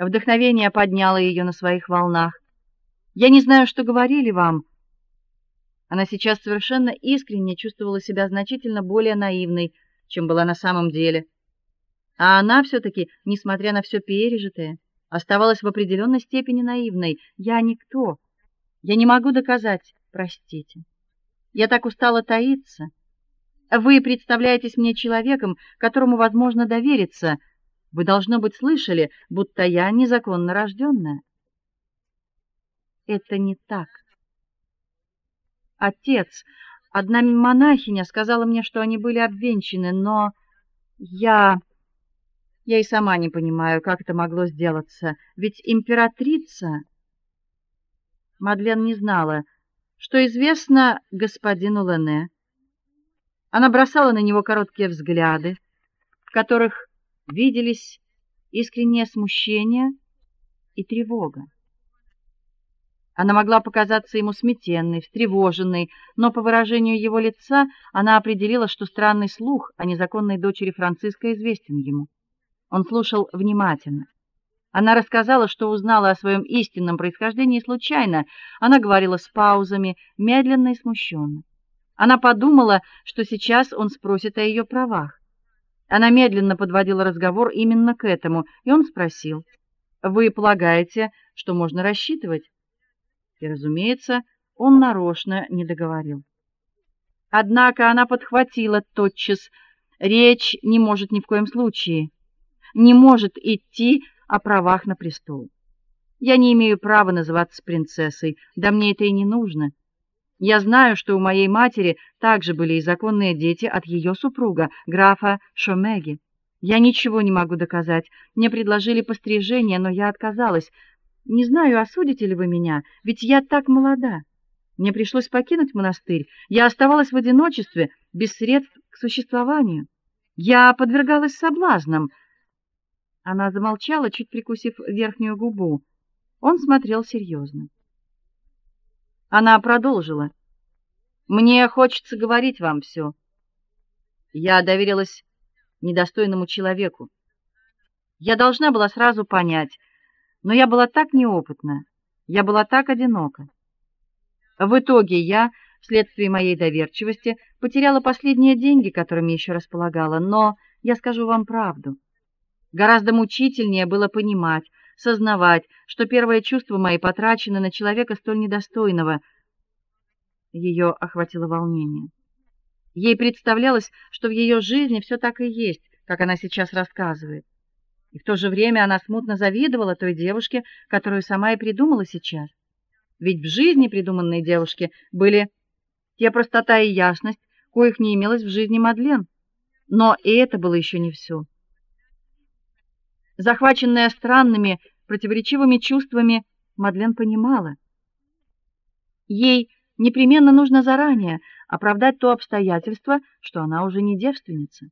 Вдохновение подняло ее на своих волнах. Я не знаю, что говорили вам. Она сейчас совершенно искренне чувствовала себя значительно более наивной, чем была на самом деле. А она все таки несмотря на все пережитое, оставалась в определенной степени наивной. Я никто. Я не могу доказать, простите. Я так устала таиться. Вы представляетесь мне человеком, которому возможно довериться. Вы должно быть слышали, будто я незаконно рождённая. Это не так. Отец, одна монахиня сказала мне, что они были обвенчаны, но я я и сама не понимаю, как это могло сделаться, ведь императрица Мадлен не знала, что известно господину Лене. Она бросала на него короткие взгляды, в которых виделись искреннее смущение и тревога. Она могла показаться ему смятенной, встревоженной, но по выражению его лица она определила, что странный слух о незаконной дочери Франциска известен ему. Он слушал внимательно. Она рассказала, что узнала о своем истинном происхождении случайно. Она говорила с паузами, медленно и смущенно. Она подумала, что сейчас он спросит о ее правах. Она медленно подводила разговор именно к этому, и он спросил: "Вы полагаете, что можно рассчитывать?" И, разумеется, он нарочно не договорил. Однако она подхватила тотчас: "Речь не может ни в коем случае не может идти о правах на престол. Я не имею права называться принцессой, да мне это и не нужно. Я знаю, что у моей матери также были и законные дети от ее супруга, графа Шомеги. Я ничего не могу доказать. Мне предложили пострижение, но я отказалась. Не знаю, осудите ли вы меня, ведь я так молода. Мне пришлось покинуть монастырь. Я оставалась в одиночестве, без средств к существованию. Я подвергалась соблазнам, она замолчала, чуть прикусив верхнюю губу. Он смотрел серьезно. Она продолжила: "Мне хочется говорить вам все. Я доверилась недостойному человеку. Я должна была сразу понять, но я была так неопытна, я была так одинока. В итоге я, вследствие моей доверчивости, потеряла последние деньги, которыми еще располагала, но я скажу вам правду. Гораздо мучительнее было понимать, сознавать, что первые чувства мои потрачены на человека столь недостойного. Ее охватило волнение. Ей представлялось, что в ее жизни все так и есть, как она сейчас рассказывает. И в то же время она смутно завидовала той девушке, которую сама и придумала сейчас. Ведь в жизни придуманной девушки были те простота и ясность, коих не имелось в жизни Мадлен. Но и это было еще не все. Захваченная странными, противоречивыми чувствами, Мадлен понимала, ей непременно нужно заранее оправдать то обстоятельство, что она уже не девственница.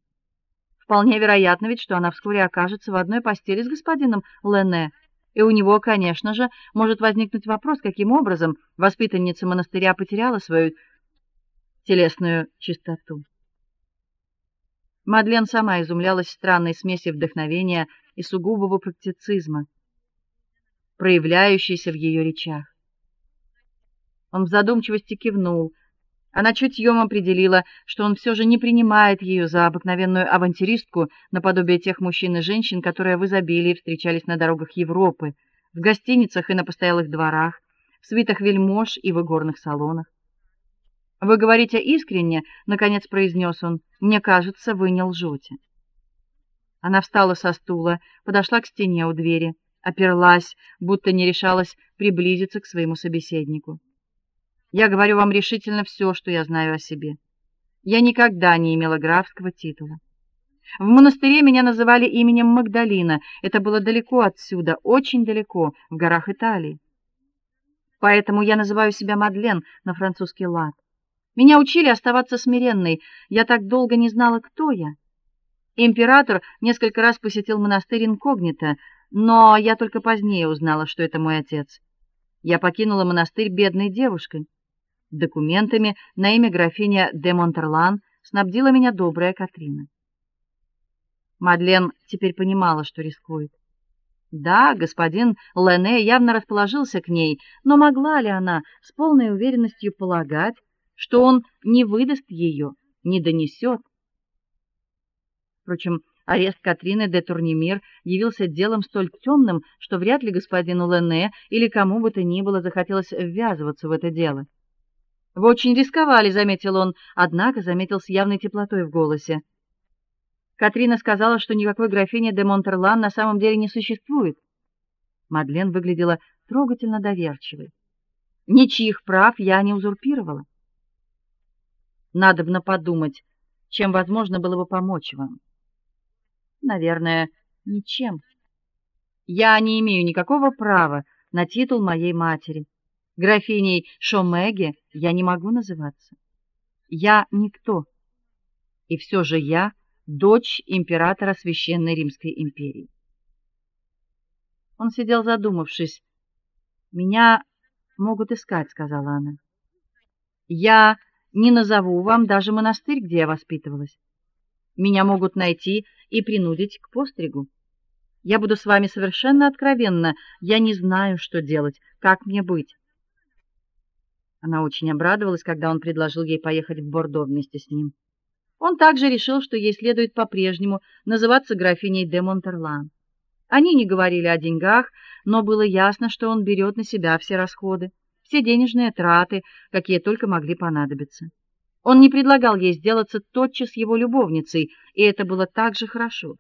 Вполне вероятно ведь, что она вскоре окажется в одной постели с господином Лене, и у него, конечно же, может возникнуть вопрос, каким образом воспитанница монастыря потеряла свою телесную чистоту. Мадлен сама изумлялась странной смеси вдохновения и сугубого практицизма, проявляющейся в ее речах. Он в задумчивости кивнул. Она чутьем определила, что он все же не принимает ее за обыкновенную авантюристку наподобие тех мужчин и женщин, которые в изобилии встречались на дорогах Европы, в гостиницах и на постоялых дворах, в свитах вельмож и в игорных салонах. Вы говорите искренне, наконец произнес он. Мне кажется, вы не лжете. Она встала со стула, подошла к стене у двери, оперлась, будто не решалась приблизиться к своему собеседнику. Я говорю вам решительно все, что я знаю о себе. Я никогда не имела графского титула. В монастыре меня называли именем Магдалина. Это было далеко отсюда, очень далеко, в горах Италии. Поэтому я называю себя Мадлен на французский лад. Меня учили оставаться смиренной. Я так долго не знала, кто я. Император несколько раз посетил монастырь инкогнито, но я только позднее узнала, что это мой отец. Я покинула монастырь бедной девушкой. Документами на имя графиня де Монтерлан снабдила меня добрая Катрина. Мадлен теперь понимала, что рискует. Да, господин Лене явно расположился к ней, но могла ли она с полной уверенностью полагать, что он не выдаст ее, не донесет? Впрочем, арест Катрины де Турнемир явился делом столь темным, что вряд ли господину Лене или кому бы то ни было захотелось ввязываться в это дело. Вы очень рисковали, заметил он, однако заметил с явной теплотой в голосе. Катрина сказала, что никакой графини де Монтерлан на самом деле не существует. Мадлен выглядела трогательно доверчивой. Ничьих прав я не узурпировала. Надобно подумать, чем возможно было бы помочь вам. Наверное, ничем. Я не имею никакого права на титул моей матери. Графиней Шомеге я не могу называться. Я никто. И все же я дочь императора Священной Римской империи. Он сидел задумавшись. Меня могут искать, сказала она. Я не назову вам даже монастырь, где я воспитывалась. Меня могут найти и принудить к постригу. Я буду с вами совершенно откровенна. Я не знаю, что делать, как мне быть. Она очень обрадовалась, когда он предложил ей поехать в Бордо вместе с ним. Он также решил, что ей следует по-прежнему называться графиней де Монтерлан. Они не говорили о деньгах, но было ясно, что он берет на себя все расходы, все денежные траты, какие только могли понадобиться. Он не предлагал ей сделаться тотчас его любовницей, и это было так же хорошо.